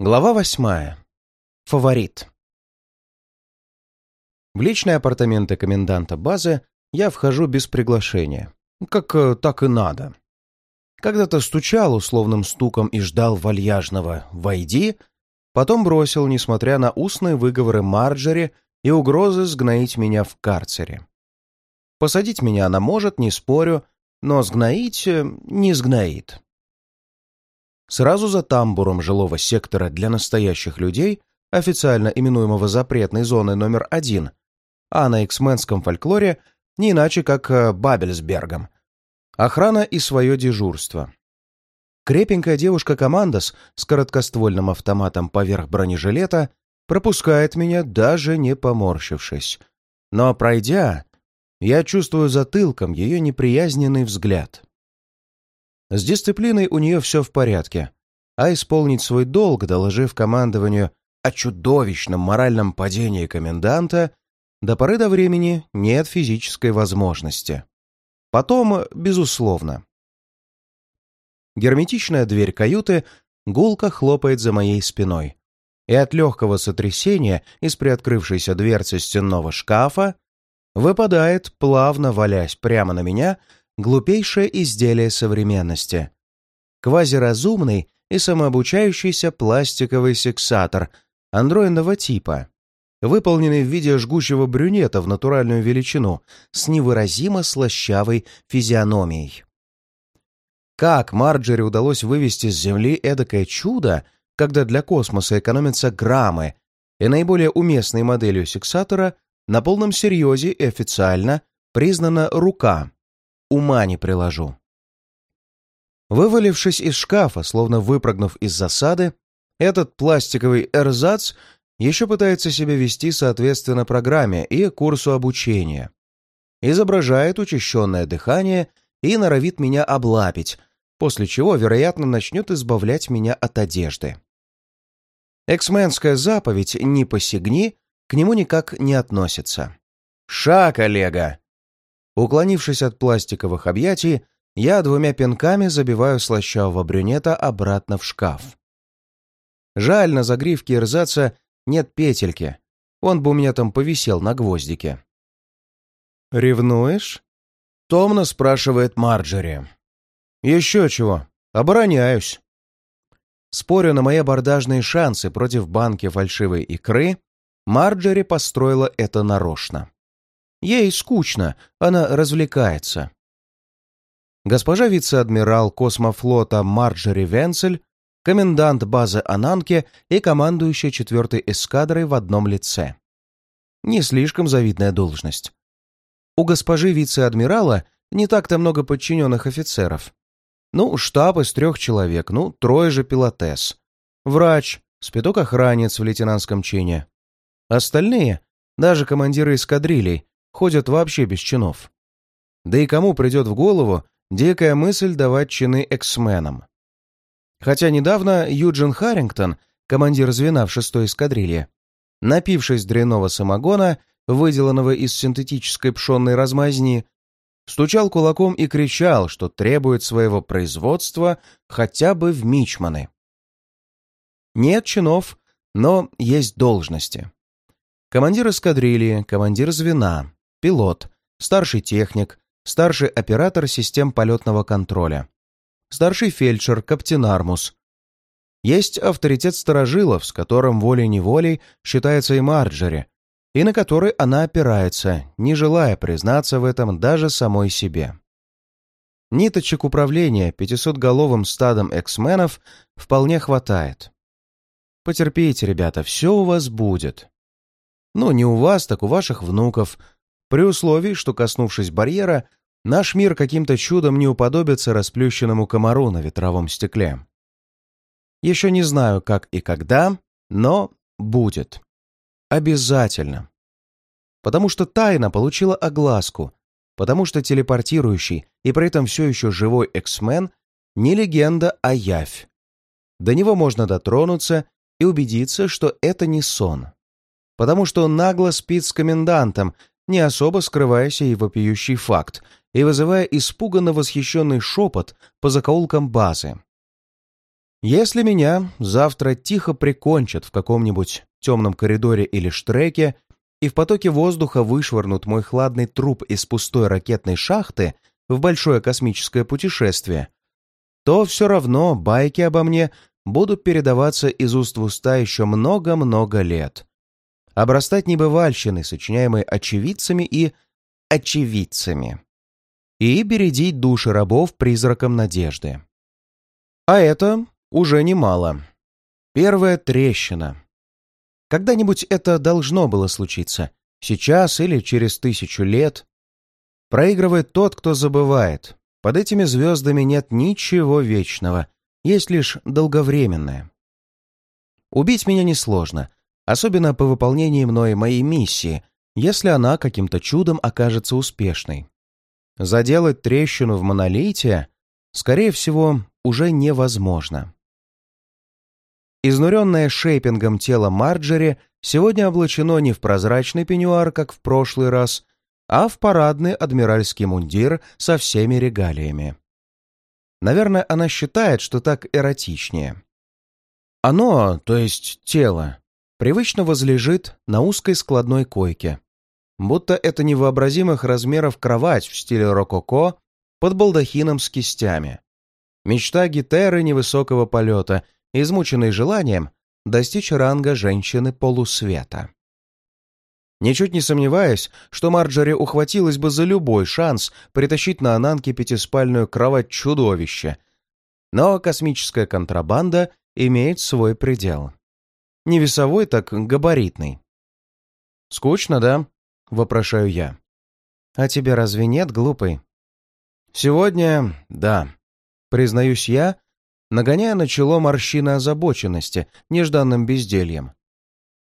Глава восьмая. Фаворит. В личные апартаменты коменданта базы я вхожу без приглашения. Как э, так и надо. Когда-то стучал условным стуком и ждал вальяжного «войди», потом бросил, несмотря на устные выговоры Марджери и угрозы сгноить меня в карцере. Посадить меня она может, не спорю, но сгноить э, не сгноит. Сразу за тамбуром жилого сектора для настоящих людей, официально именуемого запретной зоной номер один, а на эксменском фольклоре не иначе как э, Бабельсбергом, охрана и свое дежурство. Крепенькая девушка-командос с короткоствольным автоматом поверх бронежилета пропускает меня, даже не поморщившись. Но, пройдя, я чувствую затылком ее неприязненный взгляд. С дисциплиной у нее все в порядке, а исполнить свой долг, доложив командованию о чудовищном моральном падении коменданта, до поры до времени нет физической возможности. Потом, безусловно. Герметичная дверь каюты гулко хлопает за моей спиной, и от легкого сотрясения из приоткрывшейся дверцы стенного шкафа выпадает, плавно валясь прямо на меня, глупейшее изделие современности. Квазиразумный и самообучающийся пластиковый сексатор андроидного типа, выполненный в виде жгучего брюнета в натуральную величину с невыразимо слащавой физиономией. Как Марджери удалось вывести с Земли эдакое чудо, когда для космоса экономятся граммы, и наиболее уместной моделью сексатора на полном серьезе и официально признана рука, ума не приложу. Вывалившись из шкафа, словно выпрыгнув из засады, этот пластиковый эрзац еще пытается себя вести соответственно программе и курсу обучения. Изображает учащенное дыхание и норовит меня облапить, после чего, вероятно, начнет избавлять меня от одежды. Эксменская заповедь «не посягни» к нему никак не относится. «Ша, коллега!» Уклонившись от пластиковых объятий, я двумя пинками забиваю слащавого брюнета обратно в шкаф. Жаль, на загривке ирзаца нет петельки. Он бы у меня там повисел на гвоздике. «Ревнуешь?» — томно спрашивает Марджери. «Еще чего. Обороняюсь». Спорю на мои абордажные шансы против банки фальшивой икры, Марджери построила это нарочно. Ей скучно, она развлекается. Госпожа вице-адмирал космофлота Марджери Венцель, комендант базы Ананке и командующая четвертой эскадрой в одном лице. Не слишком завидная должность. У госпожи вице-адмирала не так-то много подчиненных офицеров. Ну, штаб из трех человек, ну, трое же пилотес. Врач, спиток-охранец в лейтенантском чине. Остальные, даже командиры эскадрилей, ходят вообще без чинов. Да и кому придет в голову дикая мысль давать чины эксменам? Хотя недавно Юджин Харрингтон, командир звена в шестой эскадрилье, напившись дрянного самогона, выделанного из синтетической пшенной размазни, стучал кулаком и кричал, что требует своего производства хотя бы в мичманы. Нет чинов, но есть должности. Командир эскадрильи, командир звена, пилот, старший техник, старший оператор систем полетного контроля, старший фельдшер, каптенармус. Есть авторитет сторожилов, с которым волей-неволей считается и Марджери, и на который она опирается, не желая признаться в этом даже самой себе. Ниточек управления пятисотголовым стадом эксменов вполне хватает. Потерпите, ребята, все у вас будет. Ну, не у вас, так у ваших внуков, при условии, что, коснувшись барьера, наш мир каким-то чудом не уподобится расплющенному комару на ветровом стекле. Еще не знаю, как и когда, но будет. Обязательно. Потому что тайна получила огласку, потому что телепортирующий и при этом все еще живой Эксмен не легенда, а явь. До него можно дотронуться и убедиться, что это не сон. Потому что он нагло спит с комендантом, не особо скрывая сей вопиющий факт и вызывая испуганно восхищенный шепот по закоулкам базы. Если меня завтра тихо прикончат в каком-нибудь темном коридоре или штреке и в потоке воздуха вышвырнут мой хладный труп из пустой ракетной шахты в большое космическое путешествие, то все равно байки обо мне будут передаваться из уст в уста еще много-много лет. Обрастать небывальщиной, сочиняемой очевидцами и очевидцами. И бередить души рабов призраком надежды. А это уже немало. Первая трещина. Когда-нибудь это должно было случиться. Сейчас или через тысячу лет. Проигрывает тот, кто забывает. Под этими звездами нет ничего вечного, есть лишь долговременное. Убить меня несложно, особенно по выполнении мной моей миссии, если она каким-то чудом окажется успешной. Заделать трещину в монолите, скорее всего, уже невозможно. Изнуренное шейпингом тело Марджери сегодня облачено не в прозрачный пеньюар, как в прошлый раз, а в парадный адмиральский мундир со всеми регалиями. Наверное, она считает, что так эротичнее. Оно, то есть тело, привычно возлежит на узкой складной койке. Будто это невообразимых размеров кровать в стиле рококо под балдахином с кистями. Мечта гитеры невысокого полета, измученной желанием достичь ранга женщины полусвета. Ничуть не сомневаясь, что Марджори ухватилась бы за любой шанс притащить на Ананке пятиспальную кровать чудовища. Но космическая контрабанда имеет свой предел. Не весовой, так габаритный. «Скучно, да?» — вопрошаю я. «А тебе разве нет, глупый?» «Сегодня — да», — признаюсь я, нагоняя на чело морщины озабоченности нежданным бездельем.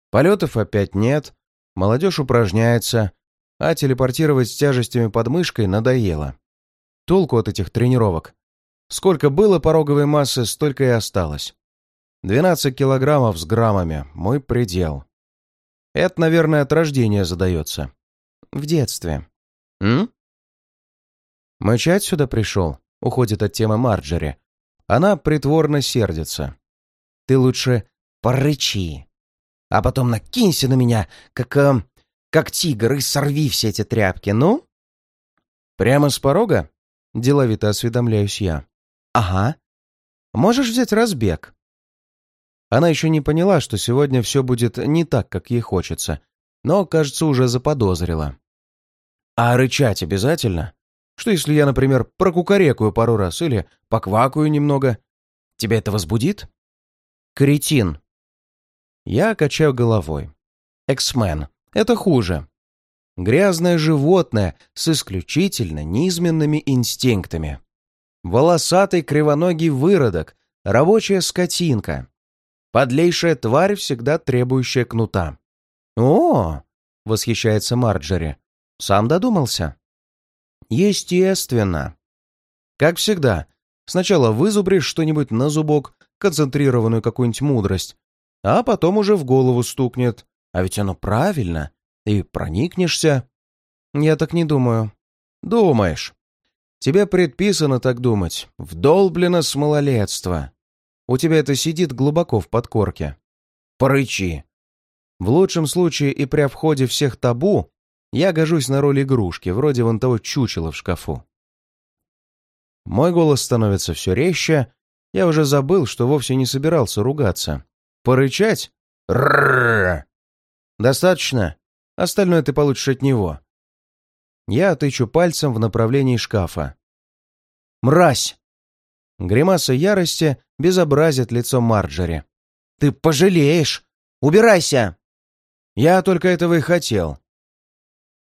Полетов опять нет, Молодежь упражняется, а телепортировать с тяжестями под мышкой надоело. Толку от этих тренировок. Сколько было пороговой массы, столько и осталось. 12 килограммов с граммами — мой предел. Это, наверное, от рождения задается. В детстве. М? Мычать сюда пришел, уходит от темы Марджери. Она притворно сердится. Ты лучше порычи а потом накинься на меня, как... Э, как тигр, и сорви все эти тряпки, ну?» «Прямо с порога?» — деловито осведомляюсь я. «Ага. Можешь взять разбег?» Она еще не поняла, что сегодня все будет не так, как ей хочется, но, кажется, уже заподозрила. «А рычать обязательно? Что если я, например, прокукарекаю пару раз или поквакаю немного? Тебя это возбудит?» «Кретин!» Я качаю головой. Эксмен. Это хуже. Грязное животное с исключительно низменными инстинктами. Волосатый кривоногий выродок, рабочая скотинка. Подлейшая тварь, всегда требующая кнута. «О!» — восхищается Марджери. «Сам додумался?» «Естественно!» Как всегда, сначала вызубришь что-нибудь на зубок, концентрированную какую-нибудь мудрость, а потом уже в голову стукнет. А ведь оно правильно. И проникнешься. Я так не думаю. Думаешь. Тебе предписано так думать. Вдолблено с малолетства. У тебя это сидит глубоко в подкорке. Порычи. В лучшем случае и при обходе всех табу я гожусь на роль игрушки, вроде вон того чучела в шкафу. Мой голос становится все резче. Я уже забыл, что вовсе не собирался ругаться. Порычать? Рррррр. Достаточно. Остальное ты получишь от него. Я тычу пальцем в направлении шкафа. Мразь! Гримаса ярости безобразит лицо Марджери. Ты пожалеешь! Убирайся! Я только этого и хотел.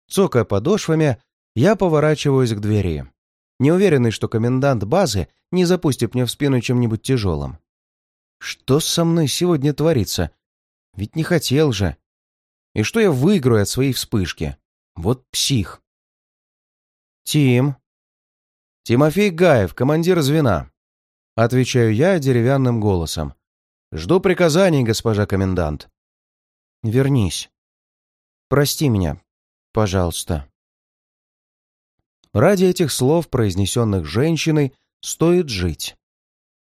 Цокая подошвами, я поворачиваюсь к двери, неуверенный, что комендант базы не запустит мне в спину чем-нибудь тяжелым. Что со мной сегодня творится? Ведь не хотел же. И что я выиграю от своей вспышки? Вот псих. Тим. Тимофей Гаев, командир звена. Отвечаю я деревянным голосом. Жду приказаний, госпожа комендант. Вернись. Прости меня, пожалуйста. Ради этих слов, произнесенных женщиной, стоит жить.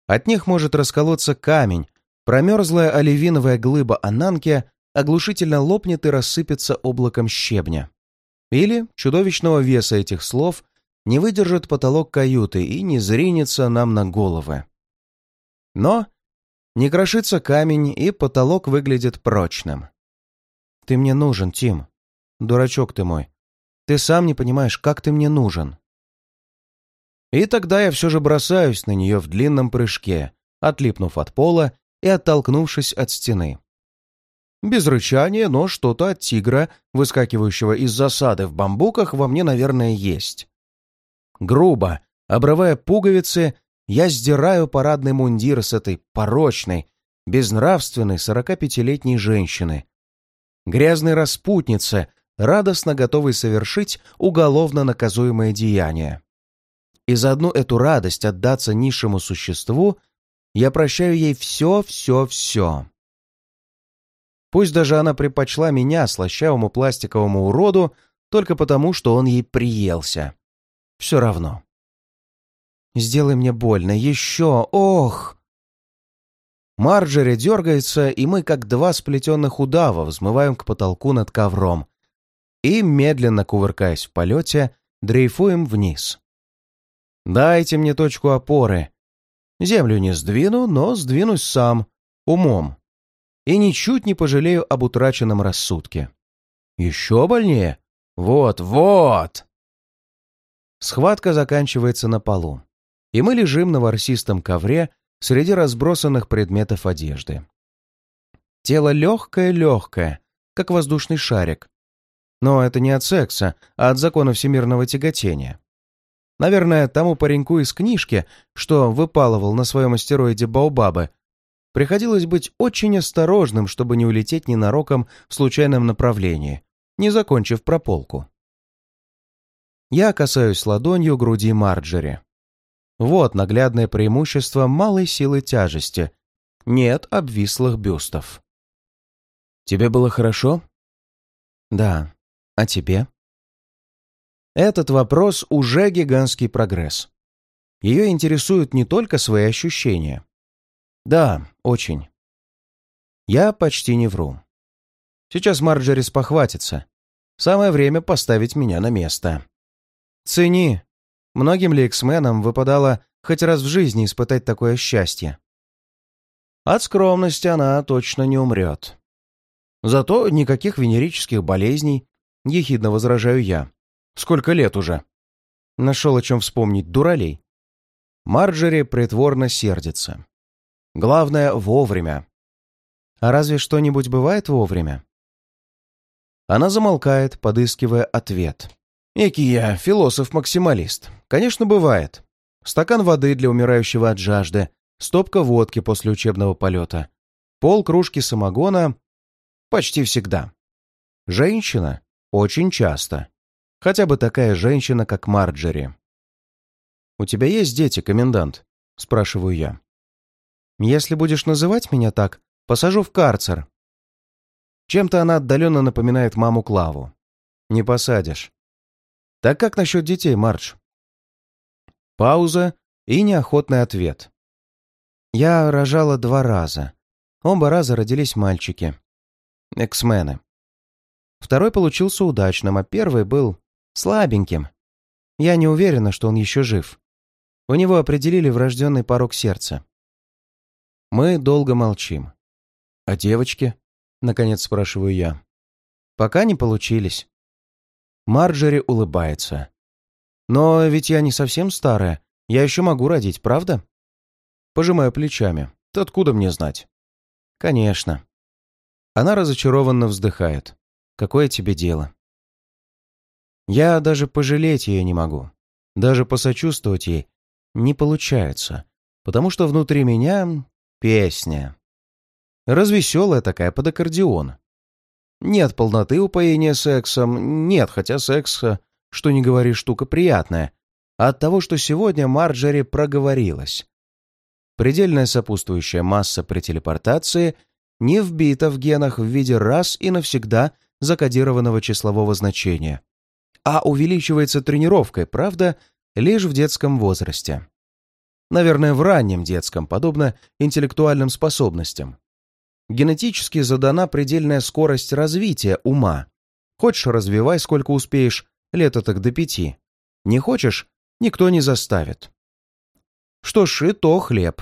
От них может расколоться камень, промерзлая оливиновая глыба Ананки оглушительно лопнет и рассыпется облаком щебня. Или чудовищного веса этих слов не выдержит потолок каюты и не зринется нам на головы. Но не крошится камень, и потолок выглядит прочным. Ты мне нужен, Тим. Дурачок ты мой. Ты сам не понимаешь, как ты мне нужен. И тогда я все же бросаюсь на нее в длинном прыжке, отлипнув от пола и оттолкнувшись от стены. Без рычания, но что-то от тигра, выскакивающего из засады в бамбуках, во мне, наверное, есть. Грубо, обрывая пуговицы, я сдираю парадный мундир с этой порочной, безнравственной 45-летней женщины. Грязной распутницы, радостно готовой совершить уголовно наказуемое деяние. И за одну эту радость отдаться низшему существу я прощаю ей все, все, все. Пусть даже она предпочла меня, слащавому пластиковому уроду, только потому, что он ей приелся. Все равно. «Сделай мне больно, еще, ох!» Марджери дергается, и мы, как два сплетенных удава, взмываем к потолку над ковром. И, медленно кувыркаясь в полете, дрейфуем вниз. «Дайте мне точку опоры. Землю не сдвину, но сдвинусь сам, умом и ничуть не пожалею об утраченном рассудке. Еще больнее? Вот, вот! Схватка заканчивается на полу, и мы лежим на ворсистом ковре среди разбросанных предметов одежды. Тело легкое-легкое, как воздушный шарик. Но это не от секса, а от закона всемирного тяготения. Наверное, тому пареньку из книжки, что выпалывал на своем астероиде Баобабы, Приходилось быть очень осторожным, чтобы не улететь ненароком в случайном направлении, не закончив прополку. Я касаюсь ладонью груди Марджери. Вот наглядное преимущество малой силы тяжести. Нет обвислых бюстов. «Тебе было хорошо?» «Да. А тебе?» Этот вопрос уже гигантский прогресс. Ее интересуют не только свои ощущения, да, очень. Я почти не вру. Сейчас Марджери спохватится. Самое время поставить меня на место. Цени. Многим ли эксменам выпадало хоть раз в жизни испытать такое счастье? От скромности она точно не умрет. Зато никаких венерических болезней, ехидно возражаю я. Сколько лет уже? Нашел о чем вспомнить, дуралей. Марджери притворно сердится. Главное — вовремя. А разве что-нибудь бывает вовремя? Она замолкает, подыскивая ответ. Экий я, философ-максималист. Конечно, бывает. Стакан воды для умирающего от жажды, стопка водки после учебного полета, пол кружки самогона — почти всегда. Женщина — очень часто. Хотя бы такая женщина, как Марджери. «У тебя есть дети, комендант?» — спрашиваю я. Если будешь называть меня так, посажу в карцер. Чем-то она отдаленно напоминает маму Клаву. Не посадишь. Так как насчет детей, Мардж? Пауза и неохотный ответ. Я рожала два раза. Оба раза родились мальчики. Эксмены. Второй получился удачным, а первый был слабеньким. Я не уверена, что он еще жив. У него определили врожденный порог сердца. Мы долго молчим. «А девочки?» — наконец спрашиваю я. «Пока не получились». Марджери улыбается. «Но ведь я не совсем старая. Я еще могу родить, правда?» Пожимаю плечами. «Ты откуда мне знать?» «Конечно». Она разочарованно вздыхает. «Какое тебе дело?» Я даже пожалеть ее не могу. Даже посочувствовать ей не получается, потому что внутри меня Песня. Развеселая такая, под аккордеон. Нет полноты упоения сексом, нет, хотя секс, что не говори, штука приятная. от того, что сегодня Марджери проговорилась. Предельная сопутствующая масса при телепортации не вбита в генах в виде раз и навсегда закодированного числового значения, а увеличивается тренировкой, правда, лишь в детском возрасте. Наверное, в раннем детском, подобно интеллектуальным способностям. Генетически задана предельная скорость развития ума. Хочешь, развивай сколько успеешь, лет так до пяти. Не хочешь, никто не заставит. Что ж, и то хлеб.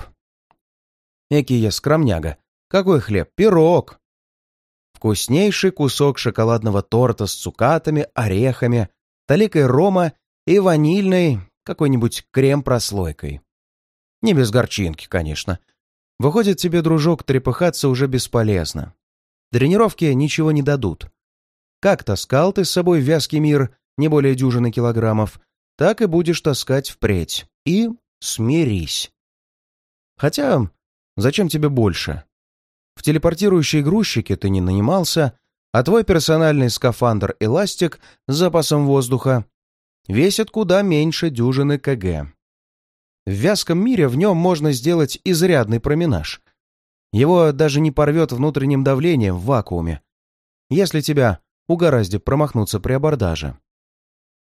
Эки я скромняга. Какой хлеб? Пирог. Вкуснейший кусок шоколадного торта с цукатами, орехами, таликой рома и ванильной какой-нибудь крем-прослойкой. Не без горчинки, конечно. Выходит, тебе, дружок, трепыхаться уже бесполезно. Тренировки ничего не дадут. Как таскал ты с собой вязкий мир не более дюжины килограммов, так и будешь таскать впредь. И смирись. Хотя, зачем тебе больше? В телепортирующие грузчики ты не нанимался, а твой персональный скафандр-эластик с запасом воздуха весит куда меньше дюжины КГ. В вязком мире в нем можно сделать изрядный променаж. Его даже не порвет внутренним давлением в вакууме, если тебя угораздит промахнуться при абордаже.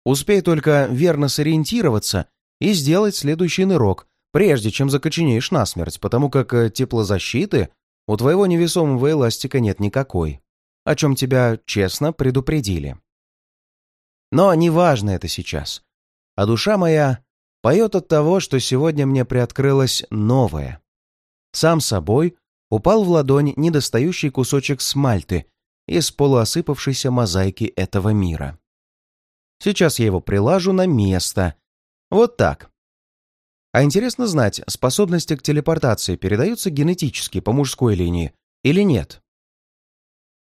Успей только верно сориентироваться и сделать следующий нырок, прежде чем закоченеешь насмерть, потому как э, теплозащиты у твоего невесомого эластика нет никакой, о чем тебя честно предупредили. Но неважно это сейчас. А душа моя поет от того, что сегодня мне приоткрылось новое. Сам собой упал в ладонь недостающий кусочек смальты из полуосыпавшейся мозаики этого мира. Сейчас я его прилажу на место. Вот так. А интересно знать, способности к телепортации передаются генетически по мужской линии или нет?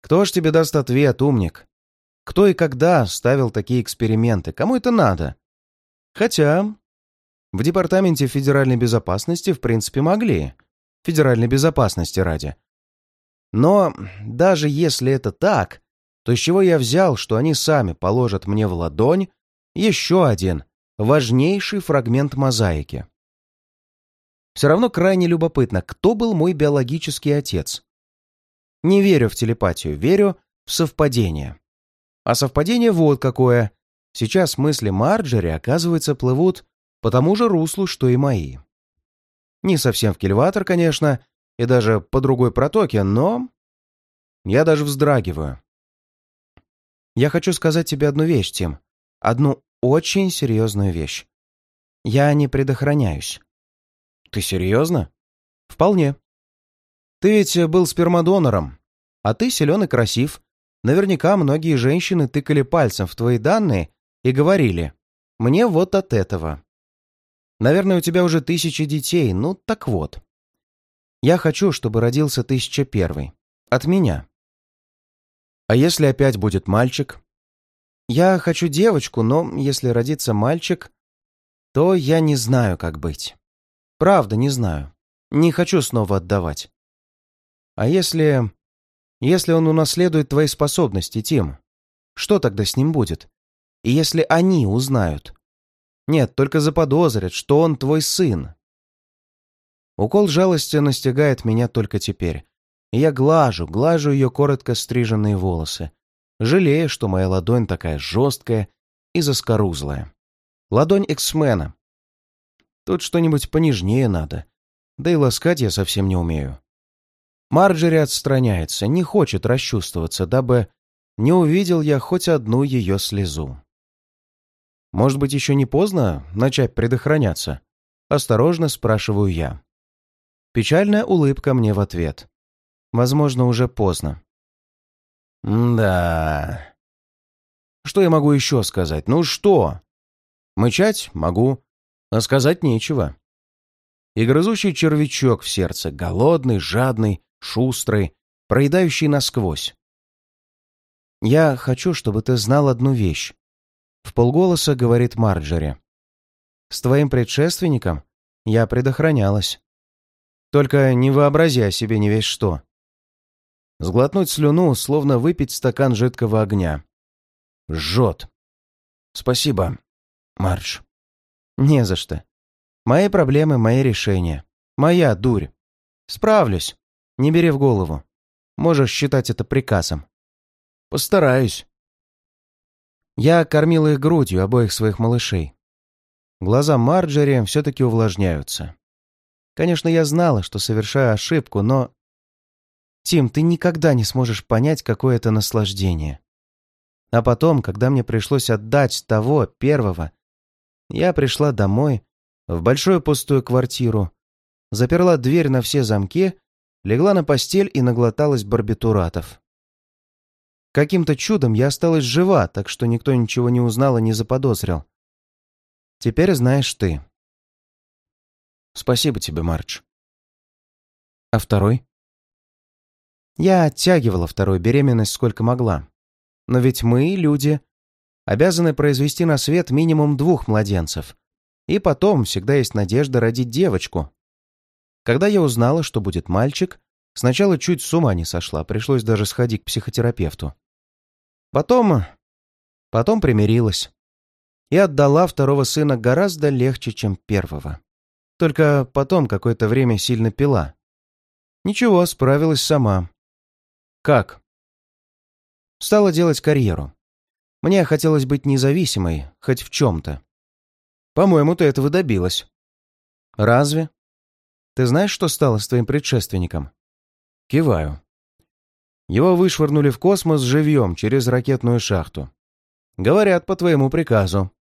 Кто ж тебе даст ответ, умник? Кто и когда ставил такие эксперименты? Кому это надо? Хотя в Департаменте федеральной безопасности в принципе могли. Федеральной безопасности ради. Но даже если это так, то с чего я взял, что они сами положат мне в ладонь еще один важнейший фрагмент мозаики? Все равно крайне любопытно, кто был мой биологический отец. Не верю в телепатию, верю в совпадение. А совпадение вот какое. Сейчас мысли Марджери, оказывается, плывут по тому же руслу, что и мои. Не совсем в кильватор, конечно, и даже по другой протоке, но... Я даже вздрагиваю. Я хочу сказать тебе одну вещь, Тим. Одну очень серьезную вещь. Я не предохраняюсь. Ты серьезно? Вполне. Ты ведь был спермодонором, а ты силен и красив. Наверняка многие женщины тыкали пальцем в твои данные и говорили, мне вот от этого. Наверное, у тебя уже тысячи детей, ну так вот. Я хочу, чтобы родился тысяча первый. От меня. А если опять будет мальчик? Я хочу девочку, но если родится мальчик, то я не знаю, как быть. Правда, не знаю. Не хочу снова отдавать. А если... Если он унаследует твои способности, Тим, что тогда с ним будет? И если они узнают? Нет, только заподозрят, что он твой сын. Укол жалости настигает меня только теперь. И я глажу, глажу ее коротко стриженные волосы, жалея, что моя ладонь такая жесткая и заскорузлая. Ладонь эксмена, Тут что-нибудь понежнее надо. Да и ласкать я совсем не умею. Марджери отстраняется, не хочет расчувствоваться, дабы не увидел я хоть одну ее слезу. Может быть, еще не поздно начать предохраняться? Осторожно спрашиваю я. Печальная улыбка мне в ответ. Возможно, уже поздно. да. Что я могу еще сказать? Ну что? Мычать могу, а сказать нечего. И грызущий червячок в сердце, голодный, жадный, шустрый, проедающий насквозь. «Я хочу, чтобы ты знал одну вещь», — в полголоса говорит Марджери. «С твоим предшественником я предохранялась. Только не вообрази о себе не весь что. Сглотнуть слюну, словно выпить стакан жидкого огня. Жжет. Спасибо, Мардж. «Не за что. Мои проблемы — мои решения. Моя дурь. Справлюсь. Не бери в голову. Можешь считать это приказом. Постараюсь». Я кормил их грудью обоих своих малышей. Глаза Марджери все-таки увлажняются. Конечно, я знала, что совершаю ошибку, но... Тим, ты никогда не сможешь понять, какое это наслаждение. А потом, когда мне пришлось отдать того, первого, я пришла домой, в большую пустую квартиру, заперла дверь на все замки, легла на постель и наглоталась барбитуратов. Каким-то чудом я осталась жива, так что никто ничего не узнал и не заподозрил. Теперь знаешь ты. Спасибо тебе, Мардж. А второй? Я оттягивала вторую беременность сколько могла. Но ведь мы, люди, обязаны произвести на свет минимум двух младенцев. И потом всегда есть надежда родить девочку. Когда я узнала, что будет мальчик, сначала чуть с ума не сошла, пришлось даже сходить к психотерапевту. Потом... потом примирилась. И отдала второго сына гораздо легче, чем первого. Только потом какое-то время сильно пила. Ничего, справилась сама. Как? Стала делать карьеру. Мне хотелось быть независимой, хоть в чем-то. По-моему, ты этого добилась. Разве? Ты знаешь, что стало с твоим предшественником? Киваю. Его вышвырнули в космос живьем через ракетную шахту. Говорят, по твоему приказу.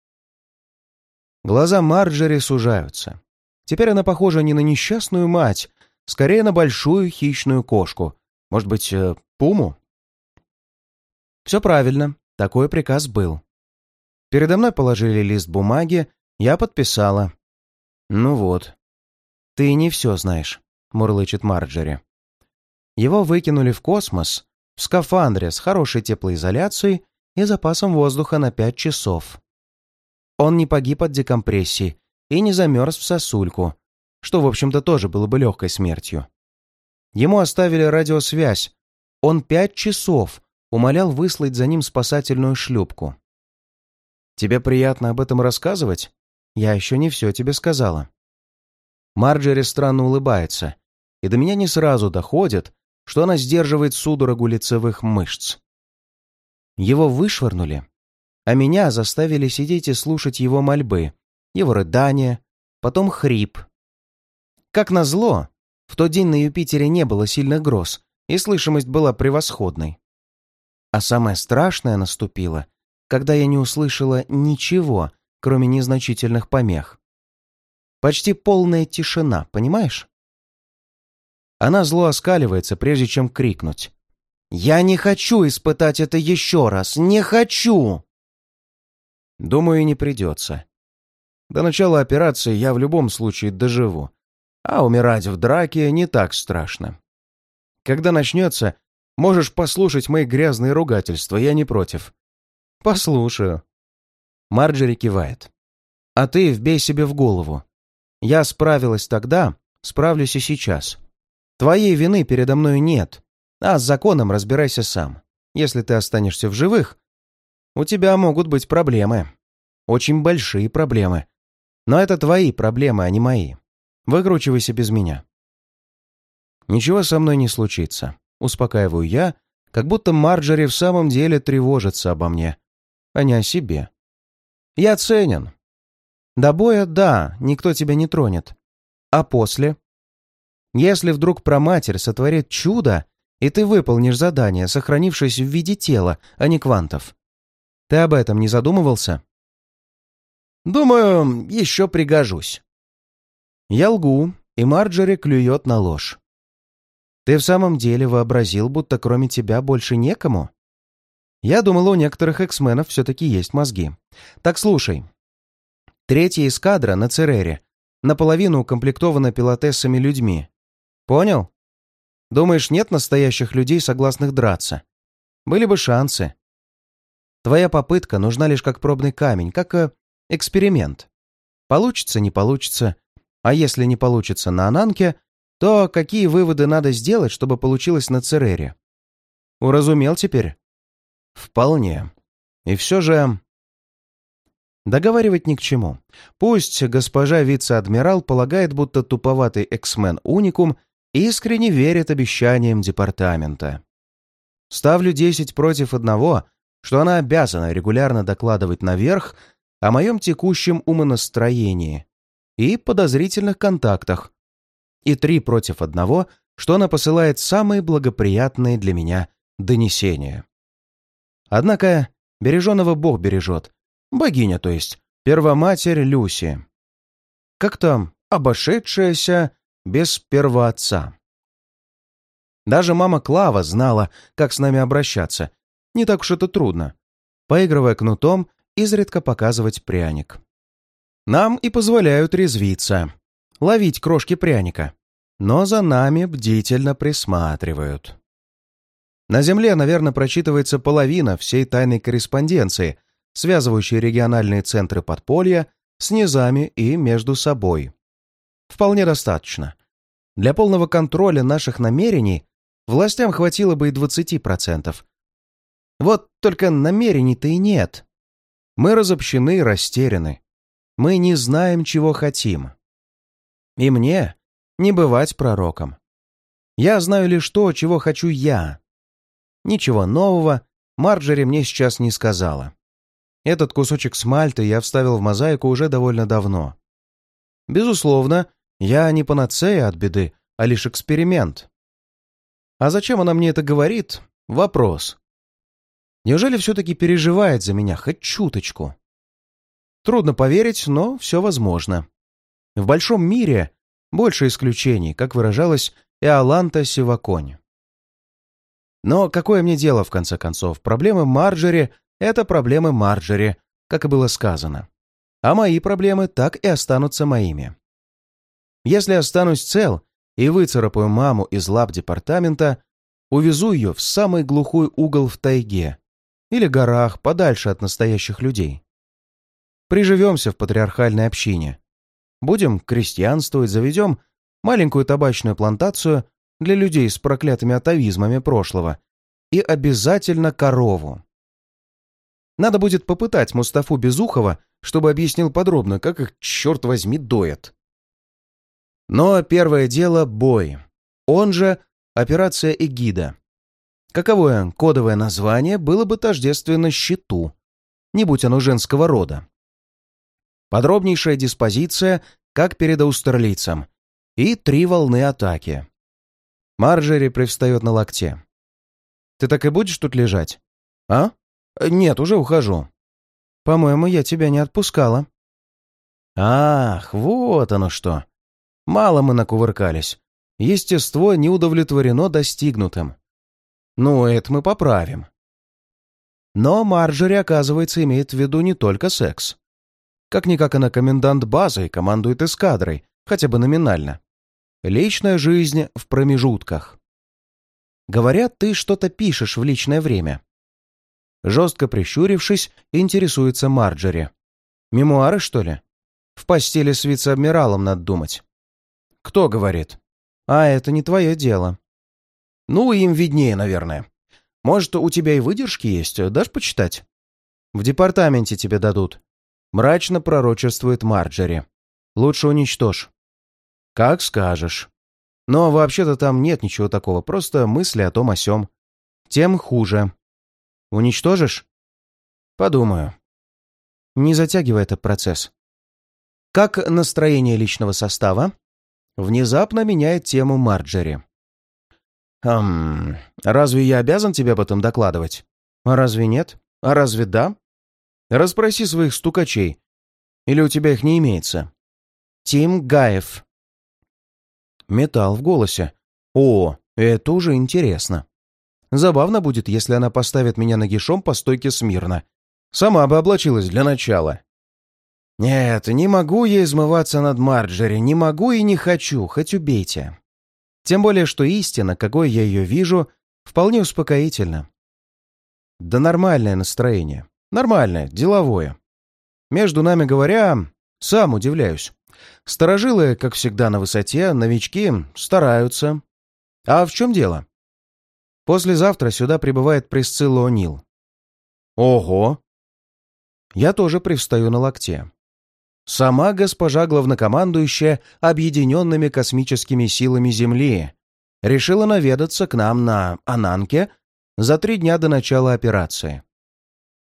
Глаза Марджери сужаются. Теперь она похожа не на несчастную мать, скорее на большую хищную кошку. Может быть, э, пуму? Все правильно, такой приказ был. Передо мной положили лист бумаги, я подписала. Ну вот. Ты не все знаешь, мурлычет Марджери. Его выкинули в космос в скафандре с хорошей теплоизоляцией и запасом воздуха на пять часов. Он не погиб от декомпрессии и не замерз в сосульку, что, в общем-то, тоже было бы легкой смертью. Ему оставили радиосвязь. Он пять часов умолял выслать за ним спасательную шлюпку. «Тебе приятно об этом рассказывать? Я еще не все тебе сказала». Марджери странно улыбается, и до меня не сразу доходит, что она сдерживает судорогу лицевых мышц. Его вышвырнули, а меня заставили сидеть и слушать его мольбы, его рыдания, потом хрип. Как назло, в тот день на Юпитере не было сильных гроз, и слышимость была превосходной. А самое страшное наступило, когда я не услышала ничего, кроме незначительных помех. Почти полная тишина, понимаешь? Она зло оскаливается, прежде чем крикнуть. «Я не хочу испытать это еще раз! Не хочу!» Думаю, не придется. До начала операции я в любом случае доживу, а умирать в драке не так страшно. Когда начнется, можешь послушать мои грязные ругательства, я не против. Послушаю. Марджери кивает. А ты вбей себе в голову. Я справилась тогда, справлюсь и сейчас. Твоей вины передо мной нет, а с законом разбирайся сам. Если ты останешься в живых, у тебя могут быть проблемы. Очень большие проблемы. Но это твои проблемы, а не мои. Выкручивайся без меня. Ничего со мной не случится. Успокаиваю я, как будто Марджори в самом деле тревожится обо мне, а не о себе. Я ценен. До боя — да, никто тебя не тронет. А после? Если вдруг проматерь сотворит чудо, и ты выполнишь задание, сохранившись в виде тела, а не квантов. Ты об этом не задумывался? Думаю, еще пригожусь. Я лгу, и Марджори клюет на ложь. Ты в самом деле вообразил, будто кроме тебя больше некому? Я думал, у некоторых эксменов все-таки есть мозги. Так слушай. Третья эскадра на Церере наполовину укомплектована пилотессами людьми. Понял? Думаешь, нет настоящих людей, согласных драться? Были бы шансы. Твоя попытка нужна лишь как пробный камень, как э, Эксперимент. Получится, не получится. А если не получится на Ананке, то какие выводы надо сделать, чтобы получилось на Церере? Уразумел теперь? Вполне. И все же... Договаривать ни к чему. Пусть госпожа вице-адмирал полагает, будто туповатый эксмен Уникум искренне верит обещаниям департамента. Ставлю 10 против одного, что она обязана регулярно докладывать наверх о моем текущем умонастроении и подозрительных контактах. и три против одного, что она посылает самые благоприятные для меня донесения. Однако береженого Бог бережет. Богиня, то есть, первоматерь Люси. Как там, обошедшаяся без первоотца. Даже мама Клава знала, как с нами обращаться. Не так уж это трудно. Поигрывая кнутом, изредка показывать пряник. Нам и позволяют резвиться, ловить крошки пряника. Но за нами бдительно присматривают. На Земле, наверное, прочитывается половина всей тайной корреспонденции, связывающей региональные центры подполья с низами и между собой. Вполне достаточно. Для полного контроля наших намерений властям хватило бы и 20%. Вот только намерений-то и нет. Мы разобщены и растеряны. Мы не знаем, чего хотим. И мне не бывать пророком. Я знаю лишь то, чего хочу я. Ничего нового Марджери мне сейчас не сказала. Этот кусочек смальты я вставил в мозаику уже довольно давно. Безусловно, я не панацея от беды, а лишь эксперимент. А зачем она мне это говорит? Вопрос. Неужели все-таки переживает за меня хоть чуточку? Трудно поверить, но все возможно. В большом мире больше исключений, как выражалась Иоланта Сиваконь. Но какое мне дело, в конце концов? Проблемы Марджери — это проблемы Марджери, как и было сказано. А мои проблемы так и останутся моими. Если останусь цел и выцарапаю маму из лап департамента, увезу ее в самый глухой угол в тайге или горах, подальше от настоящих людей. Приживемся в патриархальной общине. Будем крестьянствовать, заведем маленькую табачную плантацию для людей с проклятыми атовизмами прошлого и обязательно корову. Надо будет попытать Мустафу Безухова, чтобы объяснил подробно, как их, черт возьми, доят. Но первое дело — бой. Он же операция «Эгида». Каковое кодовое название было бы тождественно «Щиту», не будь оно женского рода. Подробнейшая диспозиция, как перед аустерлицем. И три волны атаки. Марджери привстает на локте. «Ты так и будешь тут лежать?» «А? Нет, уже ухожу». «По-моему, я тебя не отпускала». «Ах, вот оно что!» Мало мы накувыркались. Естество не удовлетворено достигнутым. Ну, это мы поправим. Но Марджери, оказывается, имеет в виду не только секс. Как-никак она комендант базы и командует эскадрой, хотя бы номинально. Личная жизнь в промежутках. Говорят, ты что-то пишешь в личное время. Жестко прищурившись, интересуется Марджери. Мемуары, что ли? В постели с вице-адмиралом надо думать. Кто говорит? А это не твое дело. Ну, им виднее, наверное. Может, у тебя и выдержки есть? Дашь почитать? В департаменте тебе дадут. Мрачно пророчествует Марджери. Лучше уничтожь. Как скажешь. Но вообще-то там нет ничего такого, просто мысли о том о сём. Тем хуже. Уничтожишь? Подумаю. Не затягивай этот процесс. Как настроение личного состава? Внезапно меняет тему Марджери. «Хм, разве я обязан тебе об этом докладывать? А разве нет? А разве да? Расспроси своих стукачей. Или у тебя их не имеется? Тим Гаев. Металл в голосе. О, это уже интересно. Забавно будет, если она поставит меня нагишом по стойке смирно. Сама бы облачилась для начала. Нет, не могу я измываться над Марджери, не могу и не хочу, хоть убейте. Тем более, что истина, какой я ее вижу, вполне успокоительна. Да нормальное настроение. Нормальное, деловое. Между нами говоря, сам удивляюсь. Старожилы, как всегда, на высоте, новички стараются. А в чем дело? Послезавтра сюда прибывает Присцилла О'Нил. Ого! Я тоже привстаю на локте. Сама госпожа главнокомандующая Объединенными космическими силами Земли решила наведаться к нам на Ананке за три дня до начала операции.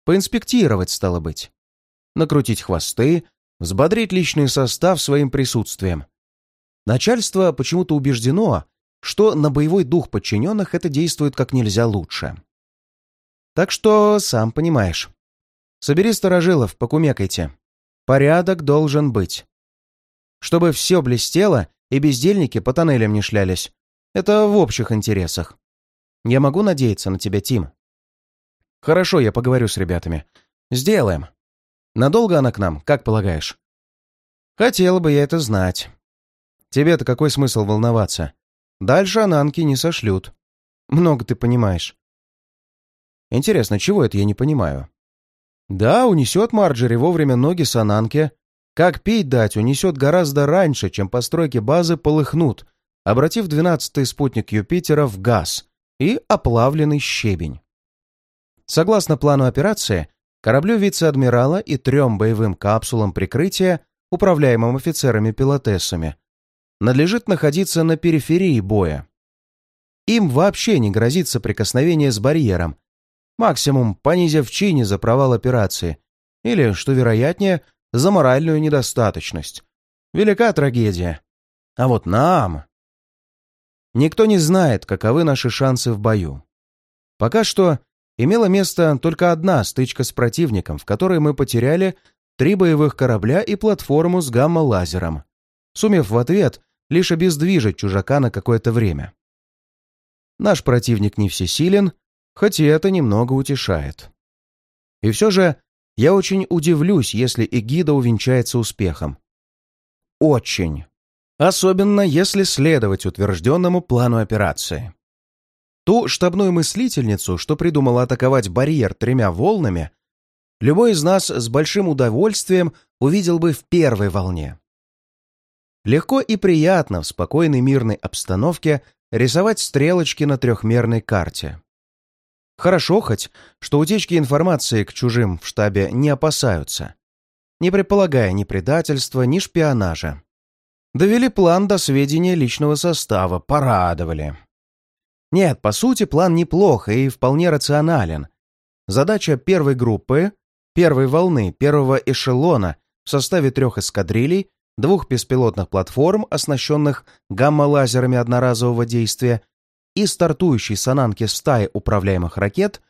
Поинспектировать, стало быть. Накрутить хвосты, взбодрить личный состав своим присутствием. Начальство почему-то убеждено, что на боевой дух подчиненных это действует как нельзя лучше. Так что, сам понимаешь. Собери сторожилов, покумекайте. Порядок должен быть. Чтобы все блестело и бездельники по тоннелям не шлялись. Это в общих интересах. Я могу надеяться на тебя, Тим? Хорошо, я поговорю с ребятами. Сделаем. Надолго она к нам, как полагаешь? Хотела бы я это знать. Тебе-то какой смысл волноваться? Дальше ананки не сошлют. Много ты понимаешь. Интересно, чего это я не понимаю? Да, унесет Марджери вовремя ноги с ананки. Как пить дать, унесет гораздо раньше, чем постройки базы полыхнут, обратив двенадцатый спутник Юпитера в газ и оплавленный щебень. Согласно плану операции, кораблю вице-адмирала и трем боевым капсулам прикрытия, управляемым офицерами-пилотессами, надлежит находиться на периферии боя. Им вообще не грозит соприкосновение с барьером, максимум понизив чине за провал операции, или, что вероятнее, за моральную недостаточность. Велика трагедия. А вот нам... Никто не знает, каковы наши шансы в бою. Пока что имела место только одна стычка с противником, в которой мы потеряли три боевых корабля и платформу с гамма-лазером, сумев в ответ лишь обездвижить чужака на какое-то время. Наш противник не всесилен, хоть и это немного утешает. И все же я очень удивлюсь, если эгида увенчается успехом. Очень. Особенно если следовать утвержденному плану операции. Ту штабную мыслительницу, что придумала атаковать барьер тремя волнами, любой из нас с большим удовольствием увидел бы в первой волне. Легко и приятно в спокойной мирной обстановке рисовать стрелочки на трехмерной карте. Хорошо хоть, что утечки информации к чужим в штабе не опасаются, не предполагая ни предательства, ни шпионажа. Довели план до сведения личного состава, порадовали. Нет, по сути, план неплох и вполне рационален. Задача первой группы, первой волны, первого эшелона в составе трех эскадрилей, двух беспилотных платформ, оснащенных гамма-лазерами одноразового действия, и стартующей с Ананки стаи управляемых ракет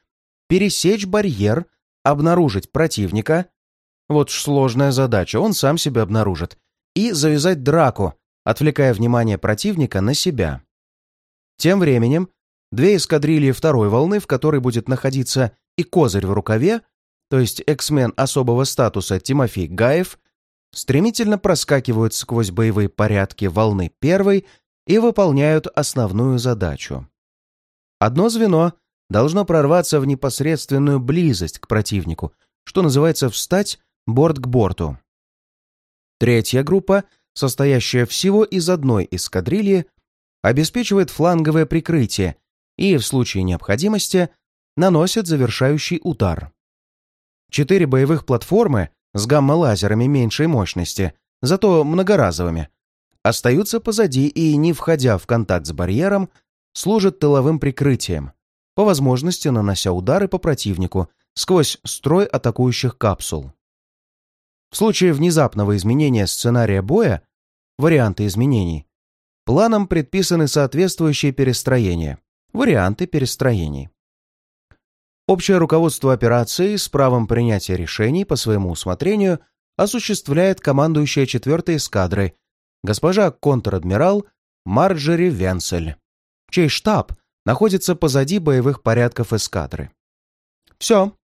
пересечь барьер, обнаружить противника. Вот ж сложная задача, он сам себя обнаружит. И завязать драку, отвлекая внимание противника на себя. Тем временем, две эскадрильи второй волны, в которой будет находиться и козырь в рукаве, то есть эксмен особого статуса Тимофей Гаев, стремительно проскакивают сквозь боевые порядки волны первой и выполняют основную задачу. Одно звено должно прорваться в непосредственную близость к противнику, что называется встать борт к борту. Третья группа, состоящая всего из одной эскадрильи, обеспечивает фланговое прикрытие и, в случае необходимости, наносит завершающий удар. Четыре боевых платформы с гамма-лазерами меньшей мощности, зато многоразовыми, остаются позади и, не входя в контакт с барьером, служат тыловым прикрытием, по возможности нанося удары по противнику сквозь строй атакующих капсул. В случае внезапного изменения сценария боя, варианты изменений, планом предписаны соответствующие перестроения, варианты перестроений. Общее руководство операции с правом принятия решений по своему усмотрению осуществляет командующая 4-й эскадрой госпожа контр-адмирал Марджери Венсель, чей штаб находится позади боевых порядков эскадры. Все.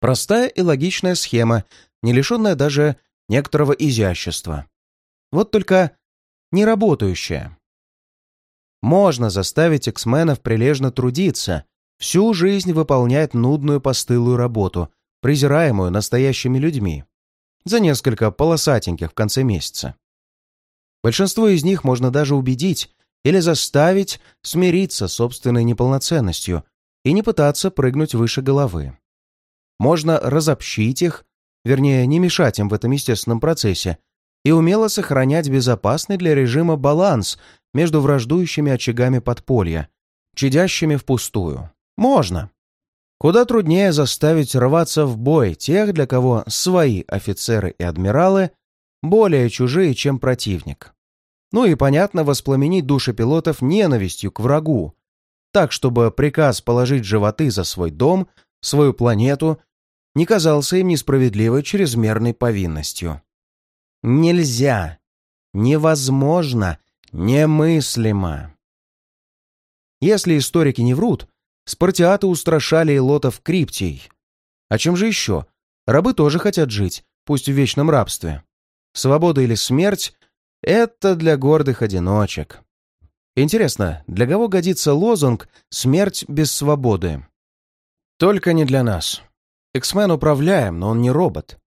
Простая и логичная схема, не лишенная даже некоторого изящества. Вот только не работающая. Можно заставить эксменов прилежно трудиться, всю жизнь выполнять нудную постылую работу, презираемую настоящими людьми, за несколько полосатеньких в конце месяца. Большинство из них можно даже убедить или заставить смириться с собственной неполноценностью и не пытаться прыгнуть выше головы. Можно разобщить их, вернее, не мешать им в этом естественном процессе, и умело сохранять безопасный для режима баланс между враждующими очагами подполья, чадящими впустую. Можно. Куда труднее заставить рваться в бой тех, для кого свои офицеры и адмиралы более чужие, чем противник. Ну и, понятно, воспламенить души пилотов ненавистью к врагу, так, чтобы приказ положить животы за свой дом, свою планету, не казался им несправедливой чрезмерной повинностью. Нельзя, невозможно, немыслимо. Если историки не врут, спартиаты устрашали лотов криптий. А чем же еще? Рабы тоже хотят жить, пусть в вечном рабстве. Свобода или смерть — это для гордых одиночек. Интересно, для кого годится лозунг «Смерть без свободы»? Только не для нас. Эксмен управляем, но он не робот.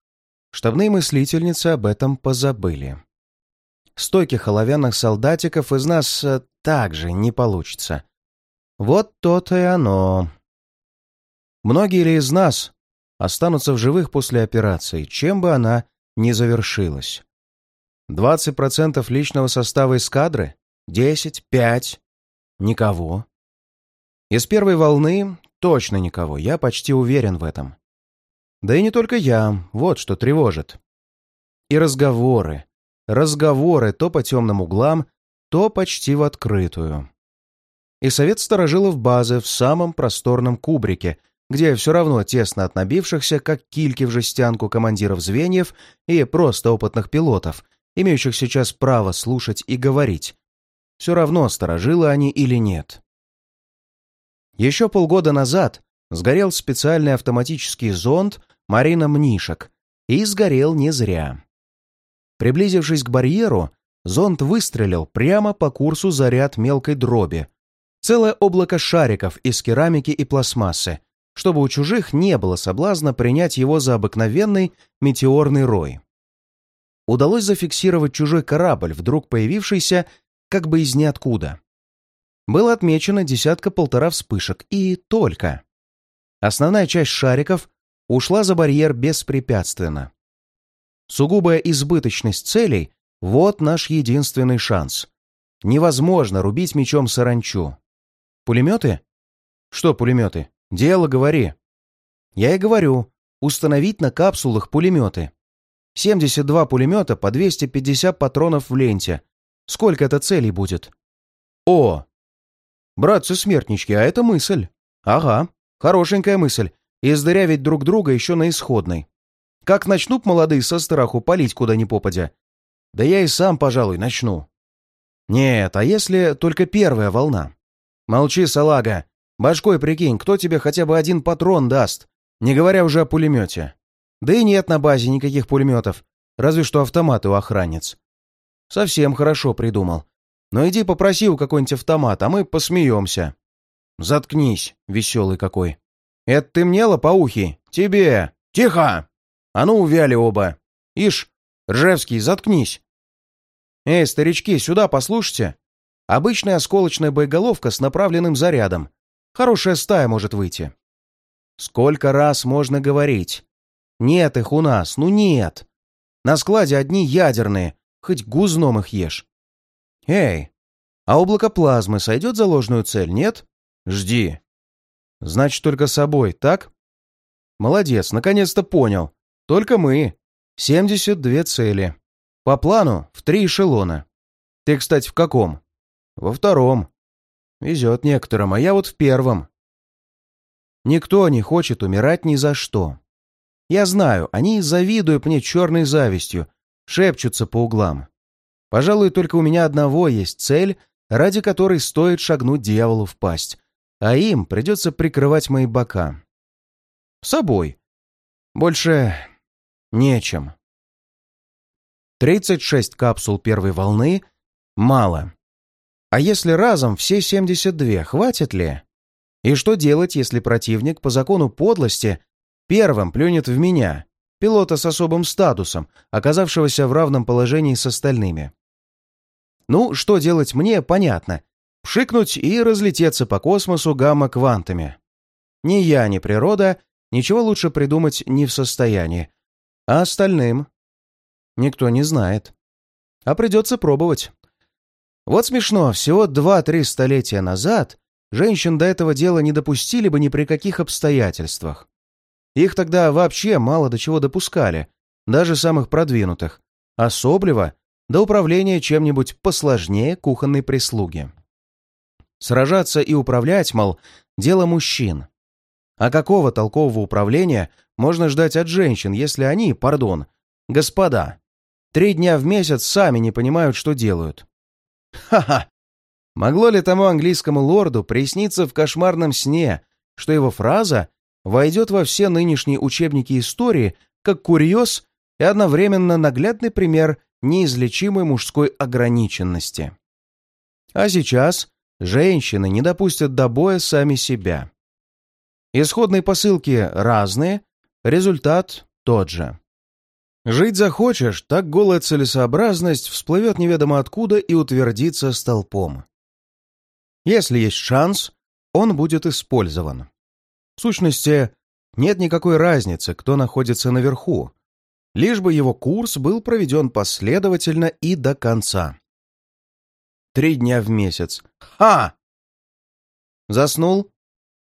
Штабные мыслительницы об этом позабыли. Стойких оловянных солдатиков из нас э, также не получится. Вот то-то и оно. Многие ли из нас останутся в живых после операции, чем бы она ни завершилась? 20% личного состава эскадры? 10? 5? Никого. Из первой волны точно никого, я почти уверен в этом. Да и не только я, вот что тревожит. И разговоры, разговоры то по темным углам, то почти в открытую и совет сторожилов базы в самом просторном кубрике, где все равно тесно от набившихся, как кильки в жестянку командиров звеньев и просто опытных пилотов, имеющих сейчас право слушать и говорить. Все равно, сторожилы они или нет. Еще полгода назад сгорел специальный автоматический зонд Марина Мнишек, и сгорел не зря. Приблизившись к барьеру, зонд выстрелил прямо по курсу заряд мелкой дроби, Целое облако шариков из керамики и пластмассы, чтобы у чужих не было соблазна принять его за обыкновенный метеорный рой. Удалось зафиксировать чужой корабль, вдруг появившийся как бы из ниоткуда. Было отмечено десятка-полтора вспышек, и только. Основная часть шариков ушла за барьер беспрепятственно. Сугубая избыточность целей — вот наш единственный шанс. Невозможно рубить мечом саранчу. Пулеметы? Что пулеметы? Дело, говори. Я и говорю, установить на капсулах пулеметы. 72 пулемета по 250 патронов в ленте. Сколько это целей будет? О! Братцы-смертнички, а это мысль. Ага, хорошенькая мысль. Издырявить друг друга еще на исходной. Как начнут молодые со страху палить куда ни попадя? Да я и сам, пожалуй, начну. Нет, а если только первая волна? «Молчи, салага! Башкой прикинь, кто тебе хотя бы один патрон даст, не говоря уже о пулемете. Да и нет на базе никаких пулеметов, разве что автоматы у охранниц. Совсем хорошо придумал. Но иди попроси у какой-нибудь автомат, а мы посмеемся». «Заткнись, веселый какой!» «Это ты мне, лопоухий? Тебе! Тихо! А ну, увяли оба! Ишь, Ржевский, заткнись!» «Эй, старички, сюда послушайте!» Обычная осколочная боеголовка с направленным зарядом. Хорошая стая может выйти. Сколько раз можно говорить? Нет их у нас, ну нет. На складе одни ядерные, хоть гузном их ешь. Эй, а облако плазмы сойдет за ложную цель, нет? Жди. Значит, только собой, так? Молодец, наконец-то понял. Только мы. 72 цели. По плану в три эшелона. Ты, кстати, в каком? Во втором. Везет некоторым, а я вот в первом. Никто не хочет умирать ни за что. Я знаю, они завидуют мне черной завистью, шепчутся по углам. Пожалуй, только у меня одного есть цель, ради которой стоит шагнуть дьяволу в пасть, а им придется прикрывать мои бока. Собой. Больше нечем. 36 капсул первой волны — мало. А если разом все 72, хватит ли? И что делать, если противник по закону подлости первым плюнет в меня, пилота с особым статусом, оказавшегося в равном положении с остальными? Ну, что делать мне, понятно. Пшикнуть и разлететься по космосу гамма-квантами. Ни я, ни природа ничего лучше придумать не в состоянии. А остальным? Никто не знает. А придется пробовать. Вот смешно, всего два-три столетия назад женщин до этого дела не допустили бы ни при каких обстоятельствах. Их тогда вообще мало до чего допускали, даже самых продвинутых. А Соблева до управления чем-нибудь посложнее кухонной прислуги. Сражаться и управлять, мол, дело мужчин. А какого толкового управления можно ждать от женщин, если они, пардон, господа, три дня в месяц сами не понимают, что делают? Ха-ха! Могло ли тому английскому лорду присниться в кошмарном сне, что его фраза войдет во все нынешние учебники истории как курьез и одновременно наглядный пример неизлечимой мужской ограниченности? А сейчас женщины не допустят до боя сами себя. Исходные посылки разные, результат тот же. Жить захочешь, так голая целесообразность всплывет неведомо откуда и утвердится столпом. Если есть шанс, он будет использован. В сущности, нет никакой разницы, кто находится наверху, лишь бы его курс был проведен последовательно и до конца. Три дня в месяц. Ха! Заснул?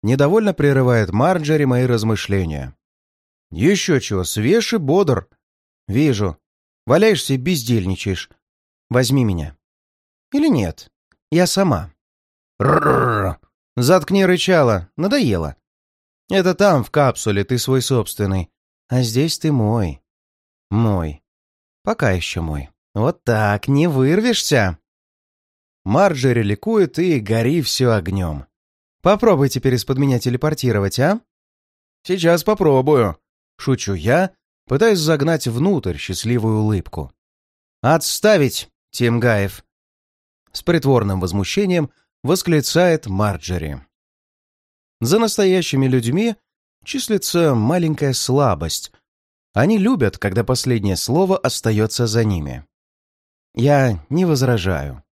Недовольно прерывает Марджери мои размышления. Еще чего, свеж и бодр. Вижу. Валяешься и бездельничаешь. Возьми меня. Или нет? Я сама. Рррр. Заткни рычало. Надоело. Это там, в капсуле, ты свой собственный. А здесь ты мой. Мой. Пока еще мой. Вот так, не вырвешься. Марджери ликует и гори все огнем. Попробуй теперь из-под меня телепортировать, а? Сейчас попробую. Шучу я, пытаясь загнать внутрь счастливую улыбку. «Отставить, Тимгаев!» С притворным возмущением восклицает Марджери. За настоящими людьми числится маленькая слабость. Они любят, когда последнее слово остается за ними. Я не возражаю.